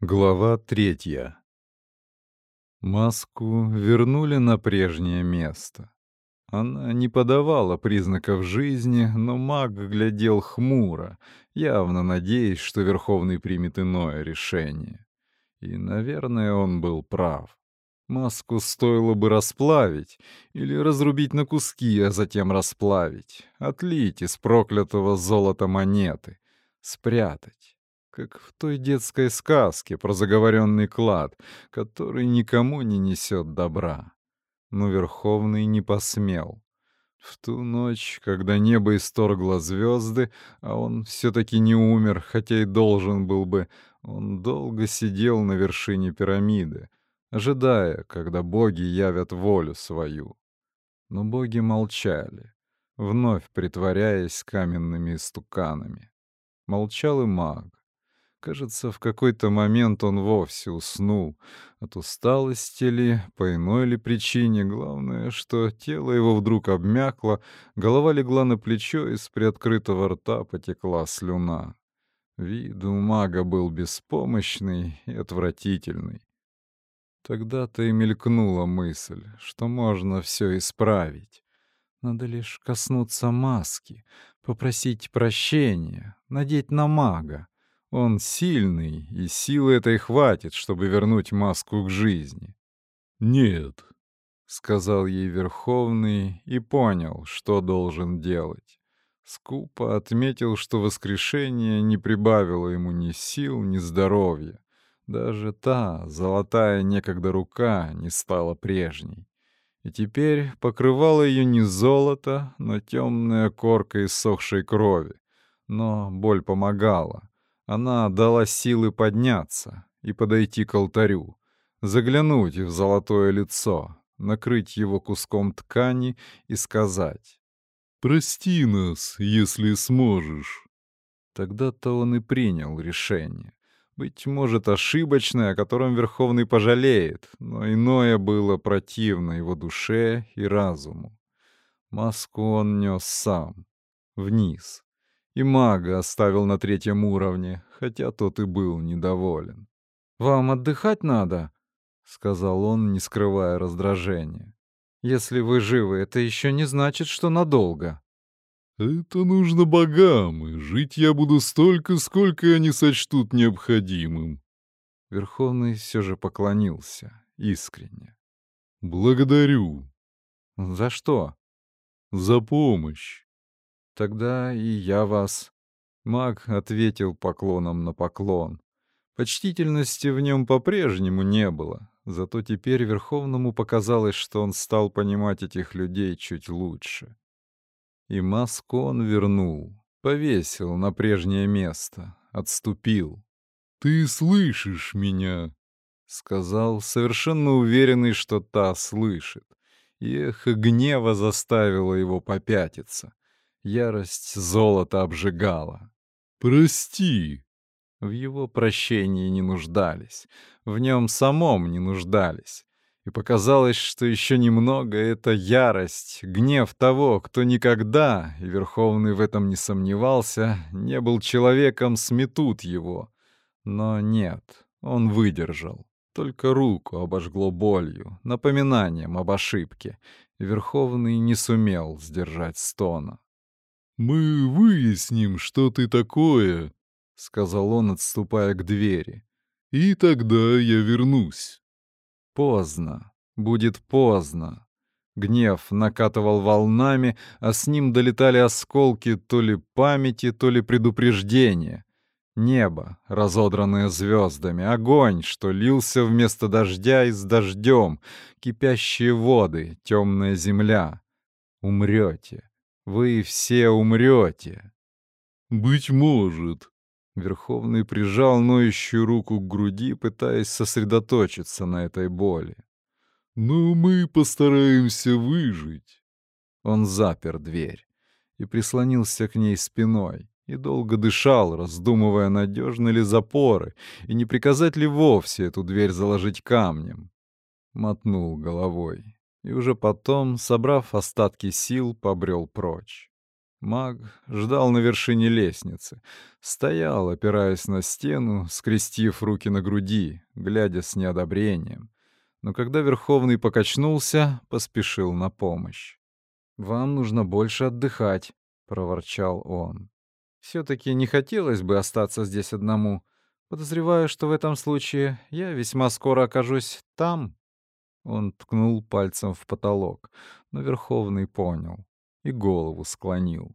Глава третья. Маску вернули на прежнее место. Она не подавала признаков жизни, но маг глядел хмуро, явно надеясь, что Верховный примет иное решение. И, наверное, он был прав. Маску стоило бы расплавить или разрубить на куски, а затем расплавить, отлить из проклятого золота монеты, спрятать как в той детской сказке про заговоренный клад, который никому не несет добра. Но Верховный не посмел. В ту ночь, когда небо исторгло звезды, а он все-таки не умер, хотя и должен был бы, он долго сидел на вершине пирамиды, ожидая, когда боги явят волю свою. Но боги молчали, вновь притворяясь каменными истуканами. Молчал и маг. Кажется, в какой-то момент он вовсе уснул. От усталости ли, по иной ли причине. Главное, что тело его вдруг обмякло, голова легла на плечо, и с приоткрытого рта потекла слюна. Вид у мага был беспомощный и отвратительный. Тогда-то и мелькнула мысль, что можно все исправить. Надо лишь коснуться маски, попросить прощения, надеть на мага. Он сильный, и силы этой хватит, чтобы вернуть маску к жизни. «Нет», — сказал ей Верховный и понял, что должен делать. Скупо отметил, что воскрешение не прибавило ему ни сил, ни здоровья. Даже та, золотая некогда рука, не стала прежней. И теперь покрывало ее не золото, но темная корка иссохшей крови. Но боль помогала. Она дала силы подняться и подойти к алтарю, заглянуть в золотое лицо, накрыть его куском ткани и сказать «Прости нас, если сможешь». Тогда-то он и принял решение. Быть может, ошибочное, о котором Верховный пожалеет, но иное было противно его душе и разуму. Маску он нес сам, вниз, и мага оставил на третьем уровне, хотя тот и был недоволен. «Вам отдыхать надо?» — сказал он, не скрывая раздражения. «Если вы живы, это еще не значит, что надолго». «Это нужно богам, и жить я буду столько, сколько они сочтут необходимым». Верховный все же поклонился, искренне. «Благодарю». «За что?» «За помощь». Тогда и я вас. Маг ответил поклоном на поклон. Почтительности в нем по-прежнему не было, зато теперь Верховному показалось, что он стал понимать этих людей чуть лучше. И маску он вернул, повесил на прежнее место, отступил. «Ты слышишь меня?» — сказал, совершенно уверенный, что та слышит. И эхо гнева заставило его попятиться. Ярость золота обжигала. «Прости!» В его прощении не нуждались, в нем самом не нуждались. И показалось, что еще немного это ярость, гнев того, кто никогда, и Верховный в этом не сомневался, не был человеком, сметут его. Но нет, он выдержал. Только руку обожгло болью, напоминанием об ошибке, Верховный не сумел сдержать стона. «Мы выясним, что ты такое», — сказал он, отступая к двери. «И тогда я вернусь». Поздно. Будет поздно. Гнев накатывал волнами, а с ним долетали осколки то ли памяти, то ли предупреждения. Небо, разодранное звездами, огонь, что лился вместо дождя и с дождем, кипящие воды, темная земля. Умрете. Вы все умрете. Быть может. Верховный прижал ноющую руку к груди, пытаясь сосредоточиться на этой боли. Но мы постараемся выжить. Он запер дверь и прислонился к ней спиной, и долго дышал, раздумывая, надежны ли запоры, и не приказать ли вовсе эту дверь заложить камнем. Мотнул головой и уже потом, собрав остатки сил, побрел прочь. Маг ждал на вершине лестницы. Стоял, опираясь на стену, скрестив руки на груди, глядя с неодобрением. Но когда Верховный покачнулся, поспешил на помощь. «Вам нужно больше отдыхать», — проворчал он. «Все-таки не хотелось бы остаться здесь одному. Подозреваю, что в этом случае я весьма скоро окажусь там». Он ткнул пальцем в потолок, но Верховный понял и голову склонил.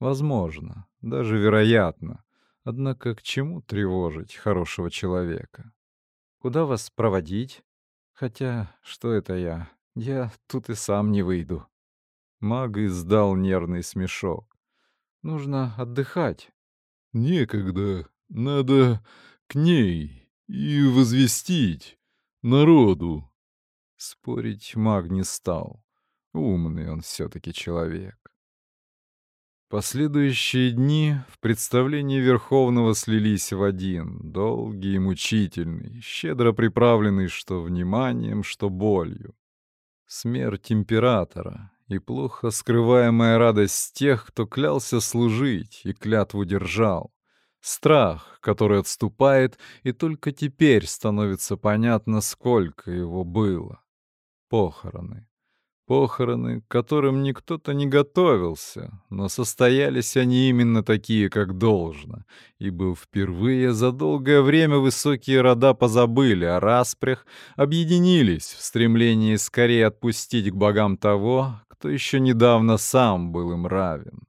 Возможно, даже вероятно. Однако к чему тревожить хорошего человека? Куда вас проводить? Хотя, что это я? Я тут и сам не выйду. Маг издал нервный смешок. Нужно отдыхать. Некогда. Надо к ней и возвестить народу. Спорить маг не стал. Умный он все-таки человек. Последующие дни в представлении Верховного слились в один, долгий и мучительный, щедро приправленный что вниманием, что болью. Смерть императора и плохо скрываемая радость тех, кто клялся служить и клятву держал. Страх, который отступает, и только теперь становится понятно, сколько его было. Похороны. Похороны, к которым никто-то не готовился, но состоялись они именно такие, как должно, ибо впервые за долгое время высокие рода позабыли о распрях, объединились в стремлении скорее отпустить к богам того, кто еще недавно сам был им равен.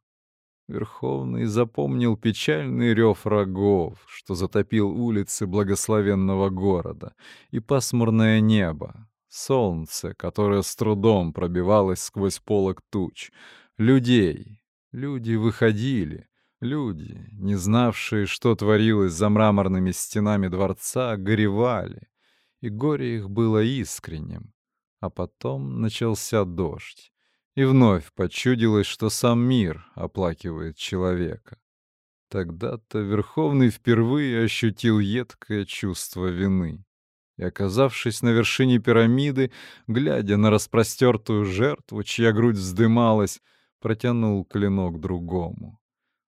Верховный запомнил печальный рев рогов, что затопил улицы благословенного города, и пасмурное небо, солнце, которое с трудом пробивалось сквозь полог туч, людей. Люди выходили, люди, не знавшие, что творилось за мраморными стенами дворца, горевали, и горе их было искренним. А потом начался дождь. И вновь почудилось, что сам мир оплакивает человека. Тогда-то Верховный впервые ощутил едкое чувство вины. И, оказавшись на вершине пирамиды, глядя на распростертую жертву, чья грудь вздымалась, протянул клинок другому.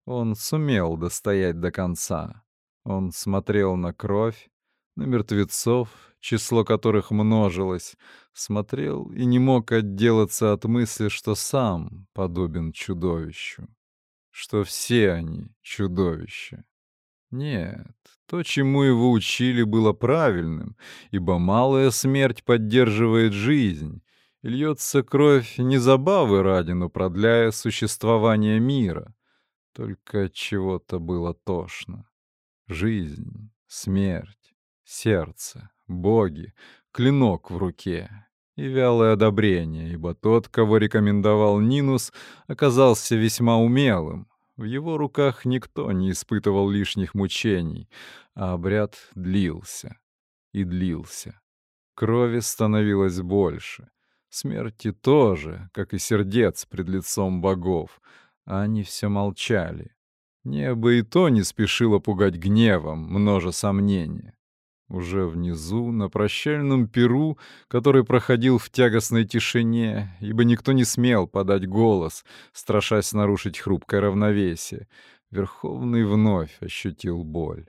Он сумел достоять до конца. Он смотрел на кровь, на мертвецов, число которых множилось, смотрел и не мог отделаться от мысли, что сам подобен чудовищу, что все они чудовища. Нет, то, чему его учили, было правильным, ибо малая смерть поддерживает жизнь, и льется кровь не забавы ради, но продляя существование мира. Только от чего-то было тошно. Жизнь, смерть, сердце, боги, клинок в руке и вялое одобрение, ибо тот, кого рекомендовал Нинус, оказался весьма умелым. В его руках никто не испытывал лишних мучений, а обряд длился и длился. Крови становилось больше. Смерти тоже, как и сердец пред лицом богов, а они все молчали. Небо и то не спешило пугать гневом, множа сомнения. Уже внизу, на прощальном перу, который проходил в тягостной тишине, ибо никто не смел подать голос, страшась нарушить хрупкое равновесие, Верховный вновь ощутил боль.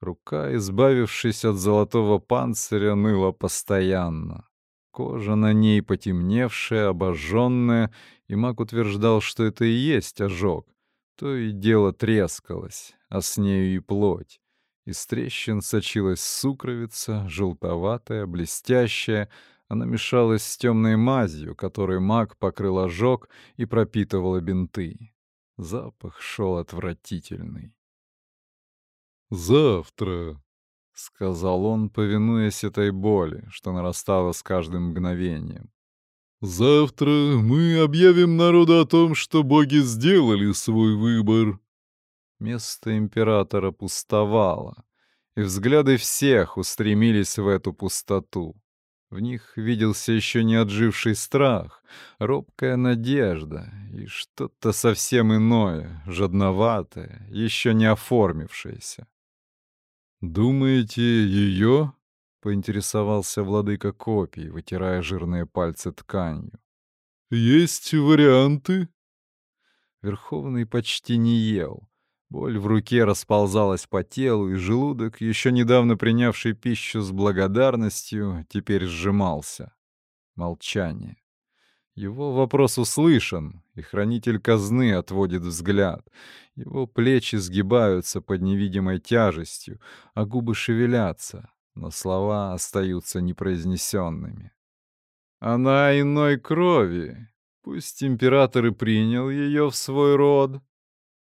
Рука, избавившись от золотого панциря, ныла постоянно. Кожа на ней потемневшая, обожженная, и маг утверждал, что это и есть ожог. То и дело трескалось, а с нею и плоть. Из трещин сочилась сукровица, желтоватая, блестящая. Она мешалась с темной мазью, которой маг покрыл ожог и пропитывала бинты. Запах шел отвратительный. «Завтра», — сказал он, повинуясь этой боли, что нарастала с каждым мгновением. «Завтра мы объявим народу о том, что боги сделали свой выбор. Место императора пустовало, и взгляды всех устремились в эту пустоту. В них виделся еще не отживший страх, робкая надежда и что-то совсем иное, жадноватое, еще не оформившееся. «Думаете, ее?» — поинтересовался владыка копий, вытирая жирные пальцы тканью. «Есть варианты?» Верховный почти не ел. Боль в руке расползалась по телу, и желудок, еще недавно принявший пищу с благодарностью, теперь сжимался. Молчание. Его вопрос услышан, и хранитель казны отводит взгляд. Его плечи сгибаются под невидимой тяжестью, а губы шевелятся, но слова остаются непроизнесенными. Она иной крови. Пусть император и принял ее в свой род.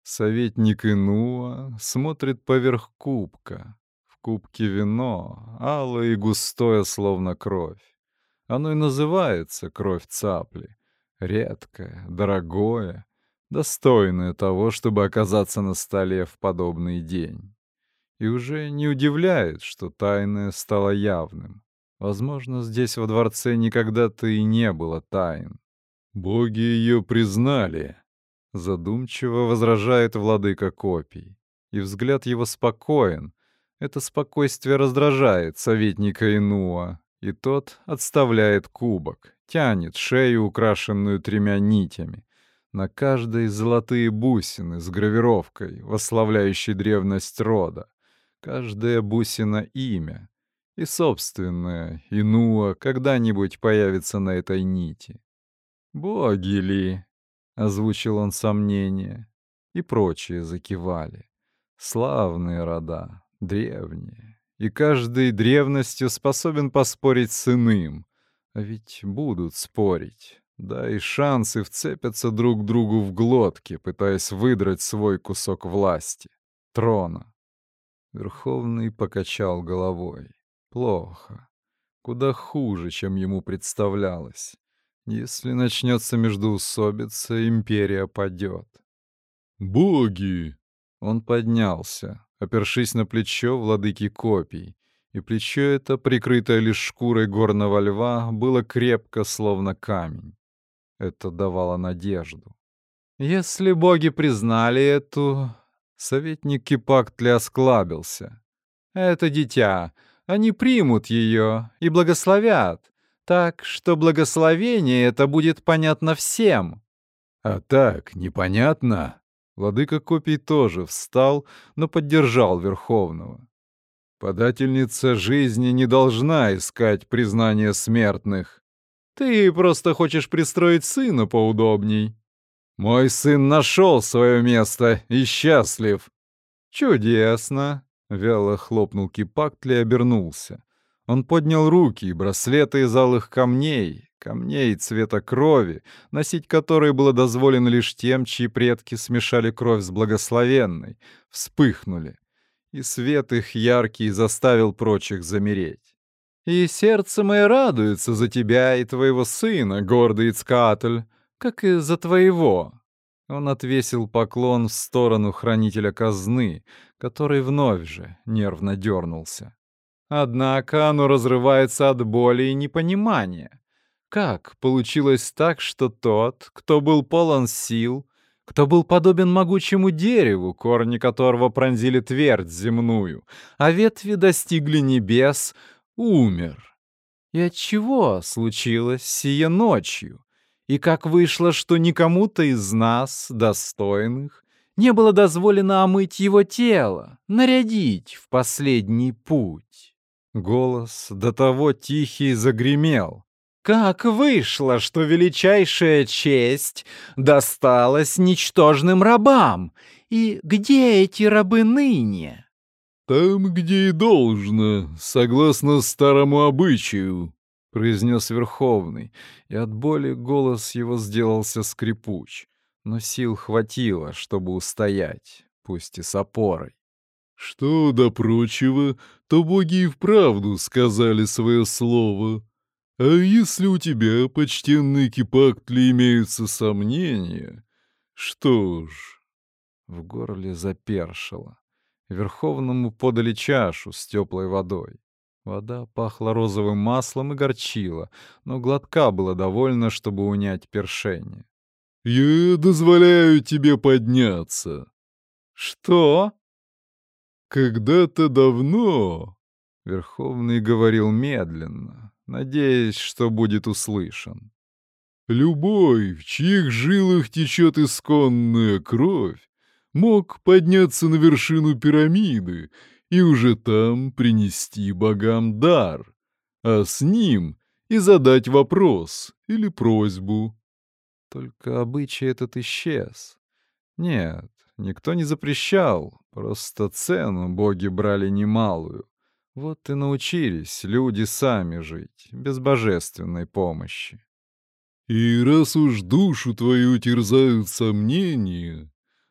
Советник Инуа смотрит поверх кубка. В кубке вино, алое и густое, словно кровь. Оно и называется кровь цапли. Редкое, дорогое, достойное того, чтобы оказаться на столе в подобный день. И уже не удивляет, что тайное стало явным. Возможно, здесь во дворце никогда-то и не было тайн. Боги ее признали, задумчиво возражает владыка копий. И взгляд его спокоен. Это спокойствие раздражает советника Инуа, и тот отставляет кубок, тянет шею, украшенную тремя нитями. На каждой золотые бусины с гравировкой, восславляющей древность рода. Каждая бусина — имя. И собственное, Инуа, когда-нибудь появится на этой нити. «Боги ли?» — озвучил он сомнение. И прочие закивали. Славные рода, древние и каждой древностью способен поспорить с иным. А ведь будут спорить. Да и шансы вцепятся друг другу в глотки, пытаясь выдрать свой кусок власти, трона. Верховный покачал головой. Плохо. Куда хуже, чем ему представлялось. Если начнется междоусобица, империя падет. «Боги!» Он поднялся, опершись на плечо владыки копий, и плечо это, прикрытое лишь шкурой горного льва, было крепко, словно камень. Это давало надежду. Если боги признали эту... Советник Кипактли осклабился. Это дитя. Они примут ее и благословят, так что благословение это будет понятно всем. А так, непонятно, Владыка копий тоже встал, но поддержал Верховного. Подательница жизни не должна искать признания смертных. Ты просто хочешь пристроить сына поудобней. Мой сын нашел свое место и счастлив. Чудесно. Вяло хлопнул Кипактли и обернулся. Он поднял руки, браслеты из алых камней, камней цвета крови, носить которые было дозволено лишь тем, чьи предки смешали кровь с благословенной, вспыхнули, и свет их яркий заставил прочих замереть. «И сердце мое радуется за тебя и твоего сына, гордый Ицкатль, как и за твоего». Он отвесил поклон в сторону хранителя казны, который вновь же нервно дернулся. Однако оно разрывается от боли и непонимания. Как получилось так, что тот, кто был полон сил, кто был подобен могучему дереву, корни которого пронзили твердь земную, а ветви достигли небес, умер? И от чего случилось сие ночью? И как вышло, что никому-то из нас, достойных, не было дозволено омыть его тело, нарядить в последний путь? Голос до того тихий загремел, как вышло, что величайшая честь досталась ничтожным рабам? И где эти рабы ныне? Там, где и должно, согласно старому обычаю, произнес Верховный, и от боли голос его сделался скрипуч, но сил хватило, чтобы устоять, пусть и с опорой. Что до прочего, то боги и вправду сказали свое слово. А если у тебя, почтенный Кипактли, имеются сомнения, что ж...» В горле запершило. Верховному подали чашу с теплой водой. Вода пахла розовым маслом и горчила, но глотка было довольно, чтобы унять першение. «Я дозволяю тебе подняться». «Что?» «Когда-то давно...» Верховный говорил медленно, надеясь, что будет услышан. Любой, в чьих жилах течет исконная кровь, мог подняться на вершину пирамиды и уже там принести богам дар, а с ним и задать вопрос или просьбу. Только обычай этот исчез. Нет, никто не запрещал, просто цену боги брали немалую. Вот и научились люди сами жить, без божественной помощи. И раз уж душу твою терзают сомнения,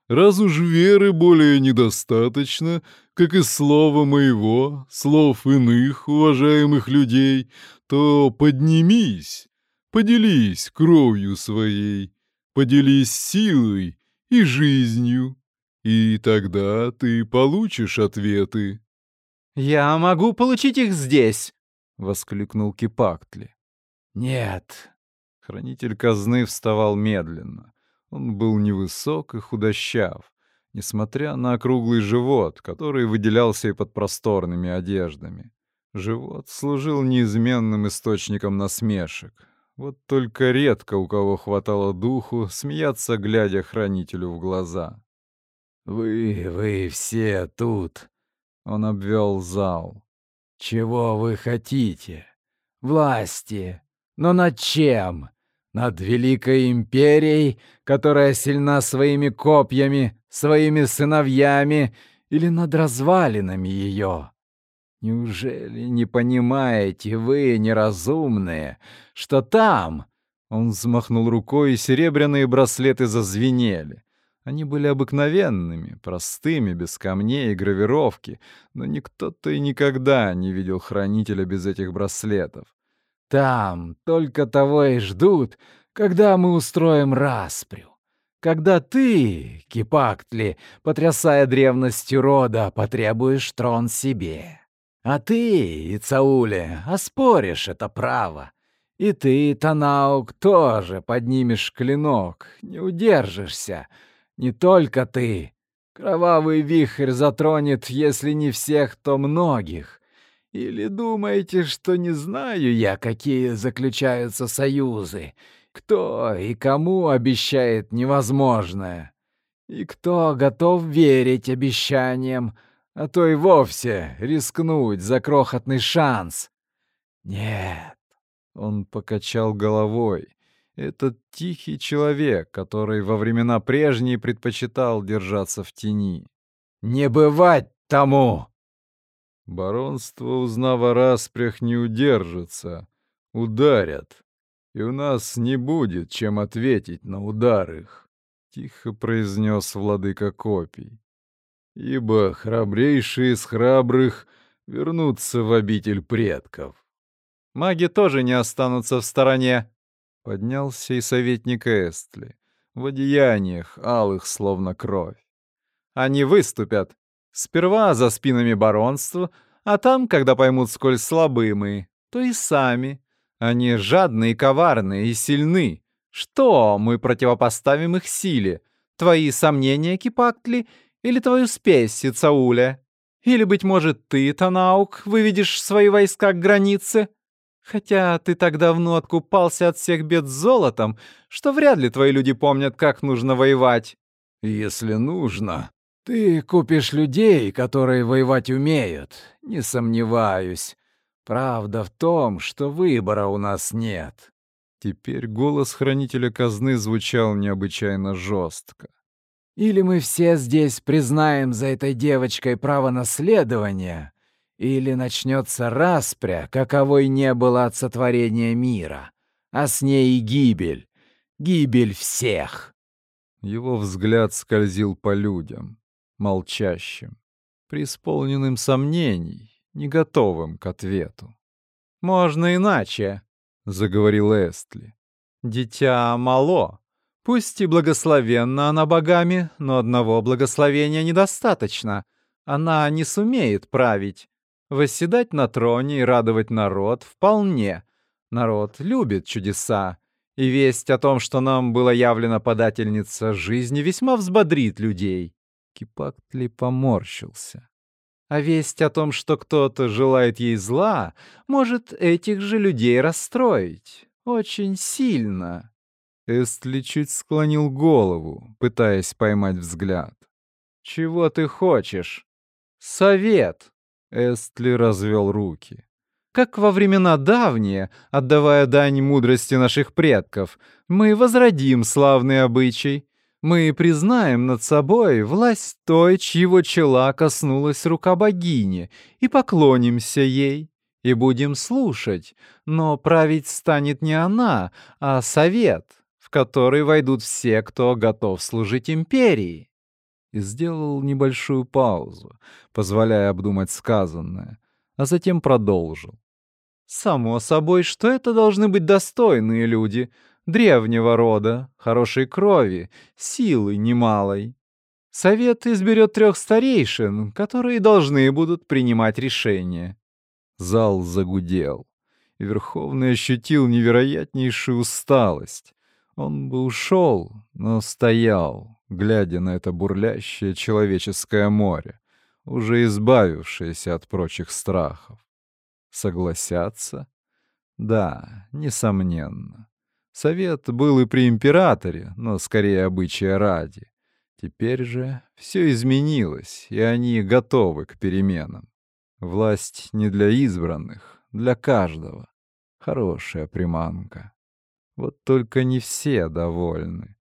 раз уж веры более недостаточно, как и слова моего, слов иных уважаемых людей, то поднимись, поделись кровью своей, поделись силой и жизнью, и тогда ты получишь ответы. «Я могу получить их здесь!» — воскликнул Кипактли. «Нет, Хранитель казны вставал медленно. Он был невысок и худощав, несмотря на округлый живот, который выделялся и под просторными одеждами. Живот служил неизменным источником насмешек. Вот только редко у кого хватало духу смеяться, глядя хранителю в глаза. «Вы, вы все тут!» — он обвел зал. «Чего вы хотите? Власти! Но над чем? над великой империей, которая сильна своими копьями, своими сыновьями или над развалинами ее. Неужели не понимаете вы, неразумные, что там...» Он взмахнул рукой, и серебряные браслеты зазвенели. Они были обыкновенными, простыми, без камней и гравировки, но никто-то и никогда не видел хранителя без этих браслетов. Там только того и ждут, когда мы устроим распрю. Когда ты, Кипактли, потрясая древностью рода, потребуешь трон себе. А ты, Ицауле, оспоришь это право. И ты, Танаук, тоже поднимешь клинок, не удержишься. Не только ты. Кровавый вихрь затронет, если не всех, то многих. Или думаете, что не знаю я, какие заключаются союзы? Кто и кому обещает невозможное? И кто готов верить обещаниям, а то и вовсе рискнуть за крохотный шанс? Нет. Он покачал головой. Этот тихий человек, который во времена прежние предпочитал держаться в тени. «Не бывать тому!» Баронство, узнав о распрях, не удержится. Ударят. И у нас не будет чем ответить на удар их, — тихо произнес владыка копий. Ибо храбрейшие из храбрых вернутся в обитель предков. Маги тоже не останутся в стороне. Поднялся и советник Эстли, в одеяниях алых, словно кровь. Они выступят, Сперва за спинами баронства, а там, когда поймут, сколь слабы мы, то и сами. Они жадные, коварные и сильны. Что мы противопоставим их силе? Твои сомнения, Кипактли, или твою спесь, Сицауля? Или, быть может, ты, Танаук, выведешь свои войска к границе? Хотя ты так давно откупался от всех бед золотом, что вряд ли твои люди помнят, как нужно воевать. Если нужно, ты купишь людей, которые воевать умеют, не сомневаюсь. Правда в том, что выбора у нас нет. Теперь голос хранителя казны звучал необычайно жестко. Или мы все здесь признаем за этой девочкой право наследования, или начнется распря, каковой не было от сотворения мира, а с ней и гибель, гибель всех. Его взгляд скользил по людям молчащим, преисполненным сомнений, не готовым к ответу. «Можно иначе», — заговорил Эстли. «Дитя мало. Пусть и благословенна она богами, но одного благословения недостаточно. Она не сумеет править. Восседать на троне и радовать народ вполне. Народ любит чудеса. И весть о том, что нам была явлена подательница жизни, весьма взбодрит людей. Кипактли поморщился. А весть о том, что кто-то желает ей зла, может этих же людей расстроить. Очень сильно. Эстли чуть склонил голову, пытаясь поймать взгляд. «Чего ты хочешь?» «Совет!» — Эстли развел руки. «Как во времена давние, отдавая дань мудрости наших предков, мы возродим славный обычай. Мы признаем над собой власть той, чьего чела коснулась рука богини, и поклонимся ей, и будем слушать. Но править станет не она, а совет, в который войдут все, кто готов служить империи и сделал небольшую паузу, позволяя обдумать сказанное, а затем продолжил. «Само собой, что это должны быть достойные люди, древнего рода, хорошей крови, силы немалой. Совет изберет трех старейшин, которые должны будут принимать решения». Зал загудел, и Верховный ощутил невероятнейшую усталость. Он бы ушел, но стоял, глядя на это бурлящее человеческое море, уже избавившееся от прочих страхов. Согласятся? Да, несомненно. Совет был и при императоре, но скорее обычая ради. Теперь же все изменилось, и они готовы к переменам. Власть не для избранных, для каждого. Хорошая приманка. Вот только не все довольны.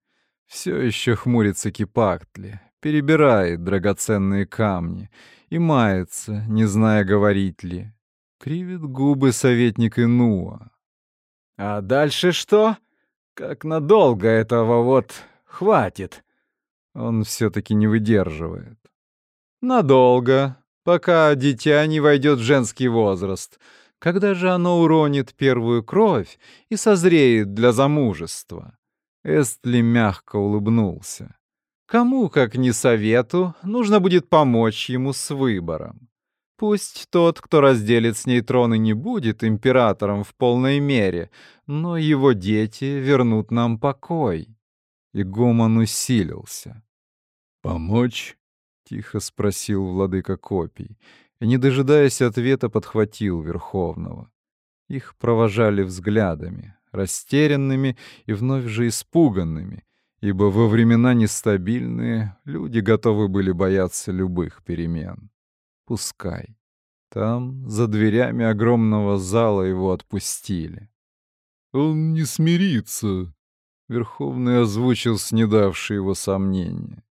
Все еще хмурится Кипактли, перебирает драгоценные камни и мается, не зная, говорить ли. Кривит губы советник Инуа. «А дальше что? Как надолго этого вот хватит?» Он все-таки не выдерживает. «Надолго, пока дитя не войдет в женский возраст. Когда же оно уронит первую кровь и созреет для замужества?» Эстли мягко улыбнулся. Кому, как не совету, нужно будет помочь ему с выбором. Пусть тот, кто разделит с ней трон и не будет императором в полной мере, но его дети вернут нам покой. И гомон усилился. «Помочь?» — тихо спросил владыка копий, и, не дожидаясь ответа, подхватил Верховного. Их провожали взглядами, растерянными и вновь же испуганными, ибо во времена нестабильные люди готовы были бояться любых перемен. Пускай. Там, за дверями огромного зала, его отпустили. «Он не смирится», — Верховный озвучил снедавшие его сомнения.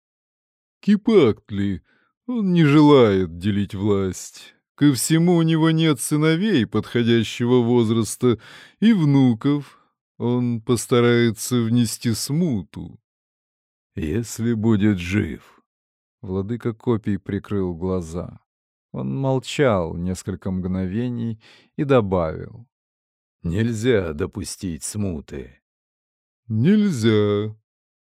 «Кипактли, он не желает делить власть. Ко всему у него нет сыновей подходящего возраста и внуков. Он постарается внести смуту. Если будет жив. Владыка копий прикрыл глаза. Он молчал несколько мгновений и добавил. «Нельзя допустить смуты». «Нельзя».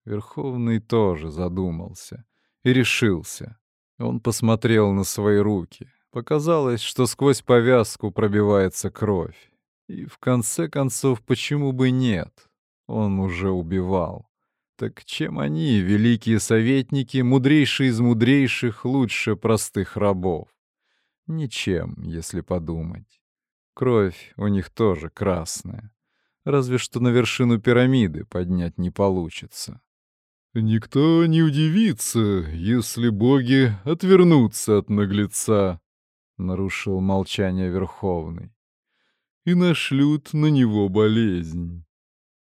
Верховный тоже задумался и решился. Он посмотрел на свои руки, Показалось, что сквозь повязку пробивается кровь. И в конце концов, почему бы нет? Он уже убивал. Так чем они, великие советники, мудрейшие из мудрейших, лучше простых рабов? Ничем, если подумать. Кровь у них тоже красная. Разве что на вершину пирамиды поднять не получится. Никто не удивится, если боги отвернутся от наглеца, — нарушил молчание Верховный. «И нашлют на него болезнь».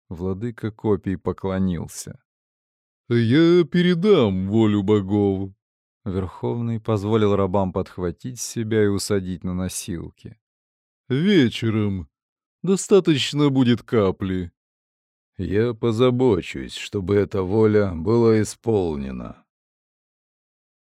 Владыка копий поклонился. «Я передам волю богов». Верховный позволил рабам подхватить себя и усадить на носилки. «Вечером. Достаточно будет капли». «Я позабочусь, чтобы эта воля была исполнена»,